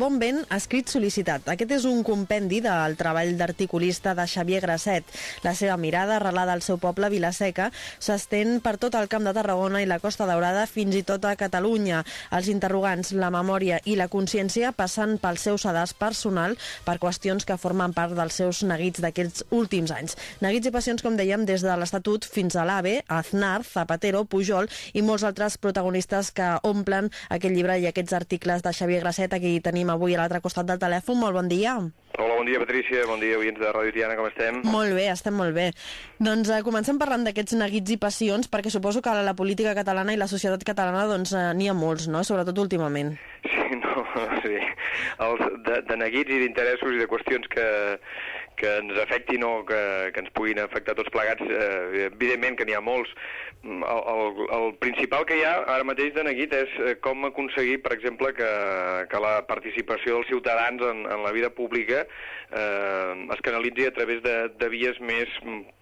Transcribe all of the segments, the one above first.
Bon Vent, escrit sol·licitat. Aquest és un compendi del treball d'articulista de Xavier Grasset. La seva mirada, arrelada al seu poble, Vilaseca, s'estén per tot el Camp de Tarragona i la Costa Daurada, fins i tot a Catalunya. Els interrogants, la memòria i la consciència passen pel seu sedàs personal per qüestions que formen part dels seus neguits d'aquests últims anys. Neguits i passions, com dèiem, des de l'Estatut fins a l'AVE, Aznar, Zapatero, Pujol i molts altres protagonistes que omplen aquest llibre i aquests articles de Xavier Grasset. Aquí tenim avui a l'altre costat del telèfon. Molt bon dia. Hola, bon dia, Patrícia. Bon dia, oients de Ràdio Tiana, com estem? Molt bé, estem molt bé. Doncs eh, comencem parlant d'aquests neguits i passions, perquè suposo que a la política catalana i la societat catalana doncs, eh, n'hi ha molts, no? sobretot últimament. Sí, no, sí. Els de, de neguits i d'interessos i de qüestions que, que ens afectin o que, que ens puguin afectar tots plegats, eh, evidentment que n'hi ha molts. El, el, el principal que hi ha ara mateix de neguit és eh, com aconseguir, per exemple, que, que la participació dels ciutadans en, en la vida pública eh, es canalitzi a través de, de vies més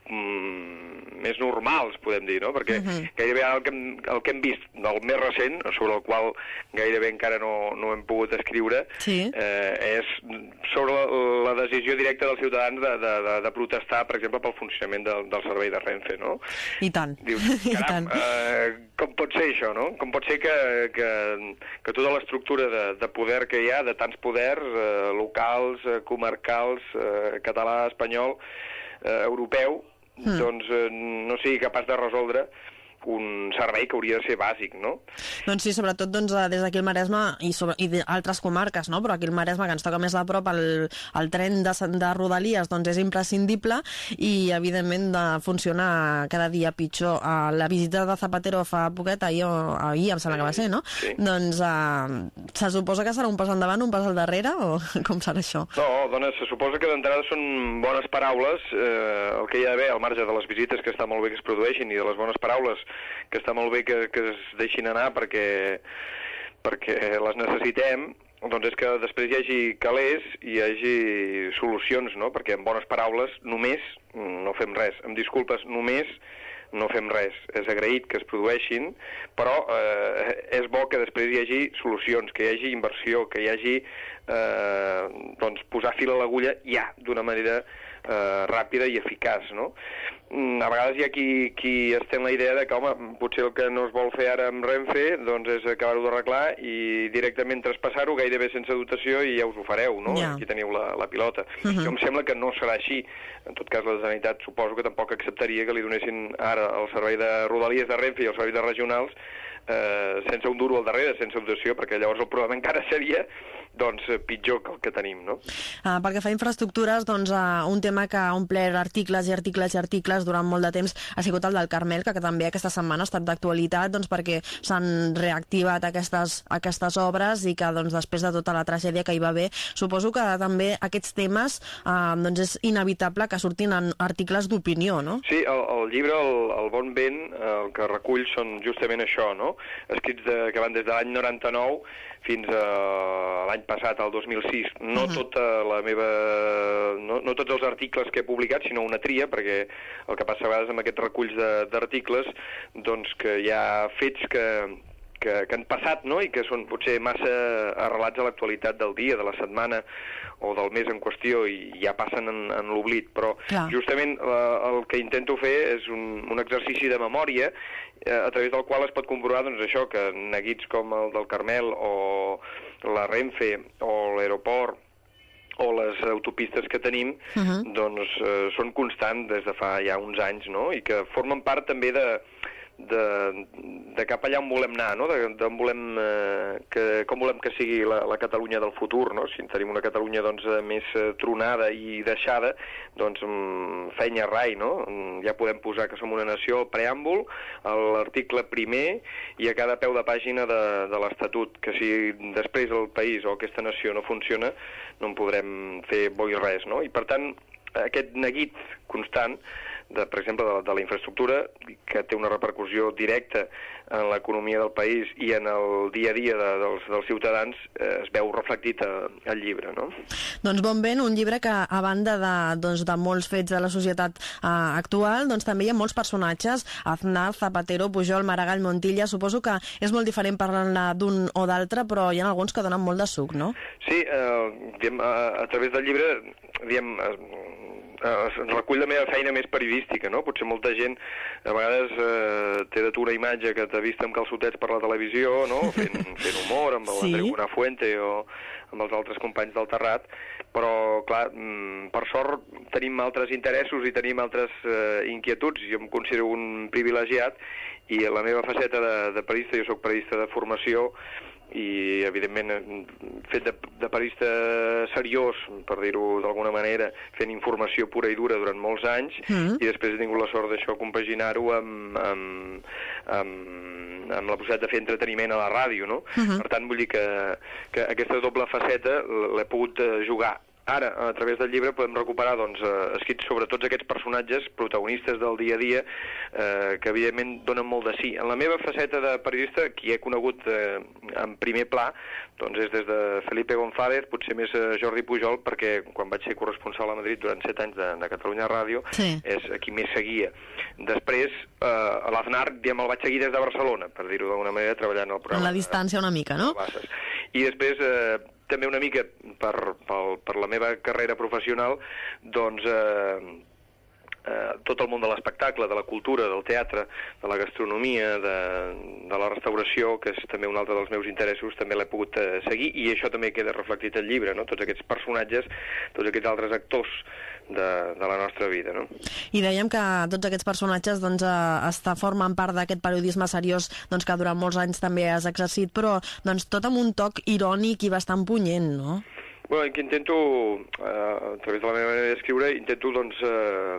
mm, més normals, podem dir, no? Perquè uh -huh. gairebé el que, hem, el que hem vist, el més recent, sobre el qual gairebé encara no, no hem pogut escriure, sí. eh, és sobre la, la decisió directa dels ciutadans de, de, de, de protestar, per exemple, pel funcionament del, del servei de Renfe, no? I tant. Dius, I caram, tant. eh, com pot ser això, no? Com pot ser que, que, que tota l'estructura de, de poder que hi ha, de tants poders, eh, locals, eh, comarcals, eh, català, espanyol, eh, europeu, doncs eh, no sigui capaç de resoldre un servei que hauria de ser bàsic, no? Doncs sí, sobretot doncs, eh, des d'aquí al Maresme i, sobre, i d'altres comarques, no? però aquí al Maresme, que ens toca més a prop, el, el tren de, de Rodalies doncs, és imprescindible i, evidentment, de funcionar cada dia pitjor. Uh, la visita de Zapatero fa poquet, ahir, o, ahir em sembla que va ser, no? Sí. Doncs uh, se suposa que serà un pas endavant, un pas al darrere, o com serà això? No, dona, se suposa que d'entrada són bones paraules, eh, el que hi ha d'haver al marge de les visites, que està molt bé que es produeixin, i de les bones paraules, que està molt bé que, que es deixin anar perquè, perquè les necessitem, doncs és que després hi hagi calés i hi hagi solucions, no? Perquè amb bones paraules només no fem res. Amb disculpes només no fem res. És agraït que es produeixin, però eh, és bo que després hi hagi solucions, que hi hagi inversió, que hi hagi eh, doncs, posar fil a l'agulla ja, d'una manera eh, ràpida i eficaç, no? Mm, A vegades hi ha qui, qui estén la idea de que, home, potser el que no es vol fer ara amb Renfe doncs és acabar-ho d'arreglar i directament traspassar-ho gairebé sense dotació i ja us ho fareu, no? Ja. Aquí teniu la, la pilota. Mhm. Uh -huh. em sembla que no serà així. En tot cas, la Generalitat suposo que tampoc acceptaria que li donessin ara el servei de Rodalies de Renfe i el servei de regionals eh, sense un duro al darrere, sense dotació, perquè llavors el problema encara seria doncs, eh, pitjor que el que tenim, no? Uh, pel que fa a infraestructures, doncs, uh, un tema que ha omplert articles i articles i articles durant molt de temps ha sigut el del Carmel, que, que també aquesta setmana ha estat d'actualitat doncs, perquè s'han reactivat aquestes, aquestes obres i que doncs, després de tota la tragèdia que hi va haver, suposo que també aquests temes uh, doncs és inevitable que surtin en articles d'opinió, no? Sí, el, el llibre, el, el Bon Vent, el que recull són justament això, no? Escrits de, que van des de l'any 99 fins a l'any passat, al 2006. No uh -huh. tota la meva... No, no tots els articles que he publicat, sinó una tria, perquè el que passa a vegades amb aquests reculls d'articles, doncs que hi ha fets que, que, que han passat no? i que són potser massa arrelats a l'actualitat del dia, de la setmana o del mes en qüestió i ja passen en, en l'oblit, però Clar. justament la, el que intento fer és un, un exercici de memòria eh, a través del qual es pot comprovar doncs, això que neguits com el del Carmel o la Renfe o l'aeroport o les autopistes que tenim Uh -huh. doncs eh, són constants des de fa ja uns anys, no? I que formen part també de, de, de cap allà on volem anar, no? De, de on volem, eh, que, com volem que sigui la, la Catalunya del futur, no? Si tenim una Catalunya doncs, eh, més eh, tronada i deixada, doncs mm, fenya rai, no? Mm, Ja podem posar que som una nació al preàmbul, a l'article primer i a cada peu de pàgina de, de l'Estatut, que si després el país o aquesta nació no funciona, no en podrem fer bo i res, no? I per tant, aquest neguit constant de, per exemple, de, de la infraestructura, que té una repercussió directa en l'economia del país i en el dia a dia de, dels, dels ciutadans, eh, es veu reflectit al llibre. No? Doncs bon vent, un llibre que, a banda de, doncs, de molts fets de la societat eh, actual, doncs també hi ha molts personatges, Aznar, Zapatero, Pujol, Maragall, Montilla, suposo que és molt diferent parlar d'un o d'altre, però hi ha alguns que donen molt de suc, no? Sí, eh, diem, a, a través del llibre diem, eh, recull la meva feina més periodística, no? Potser molta gent a vegades eh, té de tu una imatge que t'ha vist amb calçotets per la televisió, no? Fent, fent humor amb sí. l'Andreu Fuente o amb els altres companys del Terrat, però, clar, mm, per sort tenim altres interessos i tenim altres eh, inquietuds, jo em considero un privilegiat, i la meva faceta de, de periodista, jo sóc periodista de formació, i evidentment fet de, de periodista seriós, per dir-ho d'alguna manera, fent informació pura i dura durant molts anys mm i després he tingut la sort d'això compaginar-ho amb, amb, amb, amb la possibilitat de fer entreteniment a la ràdio, no? Mm -hmm. Per tant, vull dir que, que aquesta doble faceta l'he pogut eh, jugar Ara, a través del llibre, podem recuperar doncs, eh, escrits sobre tots aquests personatges protagonistes del dia a dia eh, que, evidentment, donen molt de sí. En la meva faceta de periodista, qui he conegut eh, en primer pla doncs és des de Felipe González, potser més eh, Jordi Pujol, perquè quan vaig ser corresponsal a Madrid durant set anys de, de Catalunya Ràdio, sí. és qui més seguia. Després, eh, a l'Aznar, diguem, el vaig seguir des de Barcelona, per dir-ho d'alguna manera, treballant al programa. En la distància una mica, no? I després... Eh, també una mica per, per, per la meva carrera professional, doncs eh, eh, tot el món de l'espectacle, de la cultura, del teatre, de la gastronomia, de, de la restauració, que és també un altre dels meus interessos, també l'he pogut eh, seguir, i això també queda reflectit al llibre, no? tots aquests personatges, tots aquests altres actors de, de la nostra vida. No? I dèiem que tots aquests personatges doncs, eh, està formant part d'aquest periodisme seriós doncs, que durant molts anys també has exercit, però doncs, tot amb un toc irònic i bastant punyent, no? Bueno, que intento, eh, a través de la meva manera d'escriure, intento doncs, eh,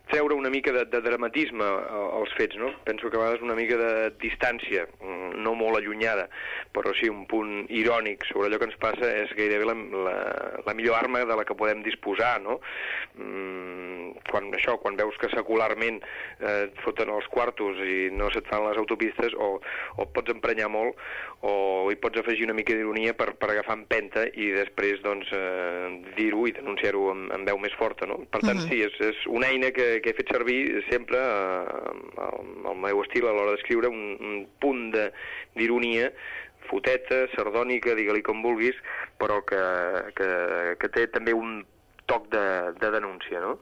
treure una mica de, de dramatisme als fets, no? Penso que a vegades una mica de distància, mm, no molt allunyada, però sí un punt irònic sobre allò que ens passa és gairebé la, la, la millor arma de la que podem disposar, no? Mm, quan això, quan veus que secularment eh, et foten els quartos i no se't fan les autopistes, o, o pots emprenyar molt, o hi pots afegir una mica d'ironia per, per agafar empenta i després doncs, eh, dir-ho i denunciar-ho amb, amb veu més forta, no? Per tant, uh -huh. sí, és, és una eina que, que he fet servir sempre eh, al meu estil a l'hora d'escriure un, un punt d'ironia foteta, sardònica, digue-li com vulguis, però que, que, que té també un toc de, de denúncia, no?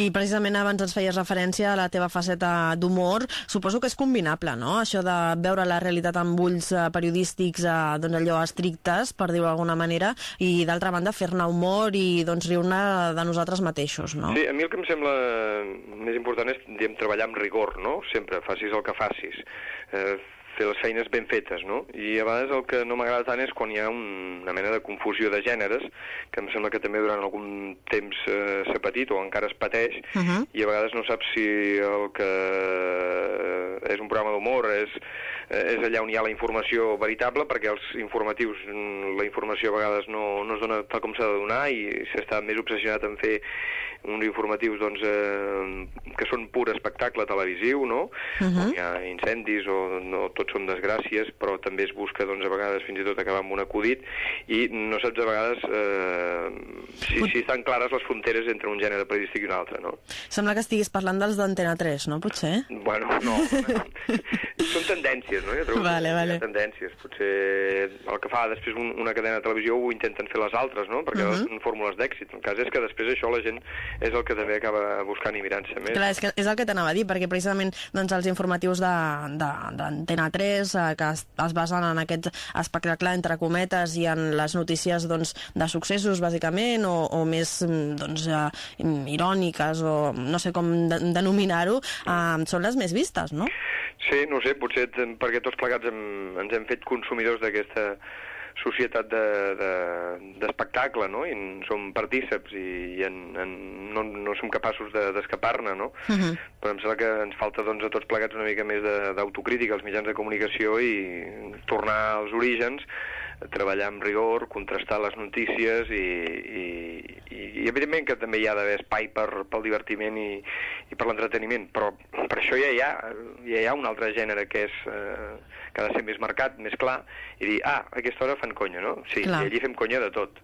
I precisament abans ens feies referència a la teva faceta d'humor. Suposo que és combinable, no?, això de veure la realitat amb ulls eh, periodístics, eh, doncs allò estrictes, per dir-ho d'alguna manera, i d'altra banda fer-ne humor i doncs riure de nosaltres mateixos, no? Sí, a mi el que em sembla més important és, diguem, treballar amb rigor, no?, sempre, facis el que facis. Eh, fer les feines ben fetes, no? I a vegades el que no m'agrada tant és quan hi ha un, una mena de confusió de gèneres, que em sembla que també durant algun temps eh, s'ha patit o encara es pateix, uh -huh. i a vegades no saps si el que és un programa d'humor és, eh, és allà on hi ha la informació veritable, perquè els informatius, mm, la informació a vegades no, no es dona tal com s'ha de donar i s'està més obsessionat en fer uns informatius doncs, eh, que són pur espectacle televisiu, no? Uh -huh. On hi ha incendis o no tots són desgràcies, però també es busca doncs, a vegades fins i tot acabar amb un acudit i no saps a vegades eh, si, si estan clares les fronteres entre un gènere periodístic i un altre, no? Sembla que estiguis parlant dels d'Antena 3, no? Potser? Bueno, no. són tendències, no? Jo trobo vale, vale. tendències. Potser el que fa després un, una cadena de televisió ho intenten fer les altres, no? Perquè uh -huh. són fórmules d'èxit. El cas és que després això la gent és el que també acaba buscant i mirant-se més. Clar, és, que és el que t'anava a dir, perquè precisament doncs, els informatius d'Antena 3, eh, que es, es basen en aquest espectacle entre cometes i en les notícies doncs, de successos, bàsicament, o, o més doncs, eh, iròniques, o no sé com de, denominar-ho, eh, són les més vistes, no? Sí, no sé, potser perquè tots plegats hem, ens hem fet consumidors d'aquesta societat d'espectacle, de, de, no? I en som partíceps i, i en, en, no, no som capaços d'escapar-ne, no? Uh -huh. Però em sembla que ens falta doncs, a tots plegats una mica més d'autocrítica als mitjans de comunicació i tornar als orígens treballar amb rigor, contrastar les notícies i, i, i, i evidentment que també hi ha d'haver espai per, pel divertiment i, i per l'entreteniment, però per això ja hi ha, ja hi ha un altre gènere que és eh, que ha de ser més marcat, més clar, i dir, ah, a aquesta hora fan conya, no? Sí, clar. i allí fem conya de tot.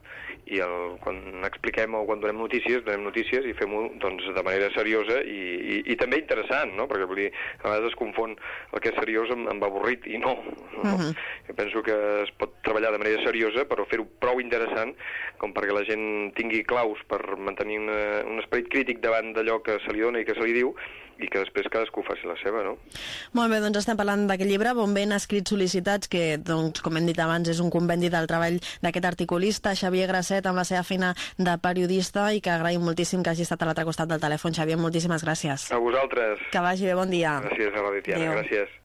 I el, quan expliquem o quan donem notícies, donem notícies i fem-ho doncs, de manera seriosa i, i, i també interessant, no? Perquè vull dir, a vegades es confon el que és seriós amb, amb avorrit, i no. no? Uh -huh. Jo penso que es pot treballar de manera seriosa, però fer-ho prou interessant com perquè la gent tingui claus per mantenir una, un esperit crític davant d'allò que se li dona i que se li diu, i que després cadascú faci la seva, no? Molt bé, doncs estem parlant d'aquest llibre, Bon vent, escrits sol·licitats, que, doncs, com hem dit abans, és un convendi del treball d'aquest articulista, Xavier Grasset, amb la seva feina de periodista, i que agraïm moltíssim que hagi estat a l'altre costat del telèfon. Xavier, moltíssimes gràcies. A vosaltres. Que vagi bé, bon dia. Gràcies a la Letiana, gràcies.